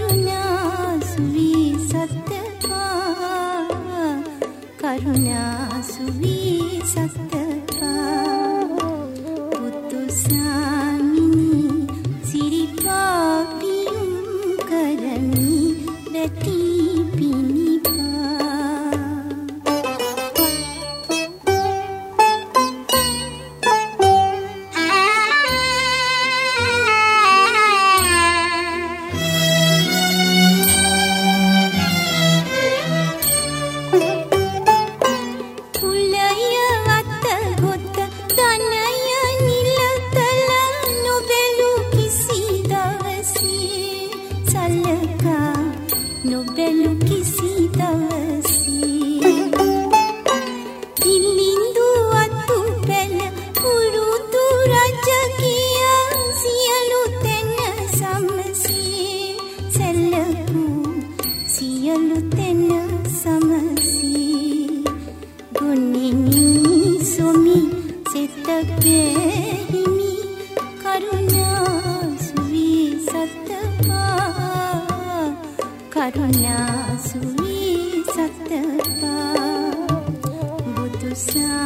ुणा सुवि सत् करुणा सुवी सत् සමසී. ගුණෙනි සොමි සිත පෙහිමි කරුණා සුවී සත්තපා කරුණා සුවී සත්තපා බුදුසා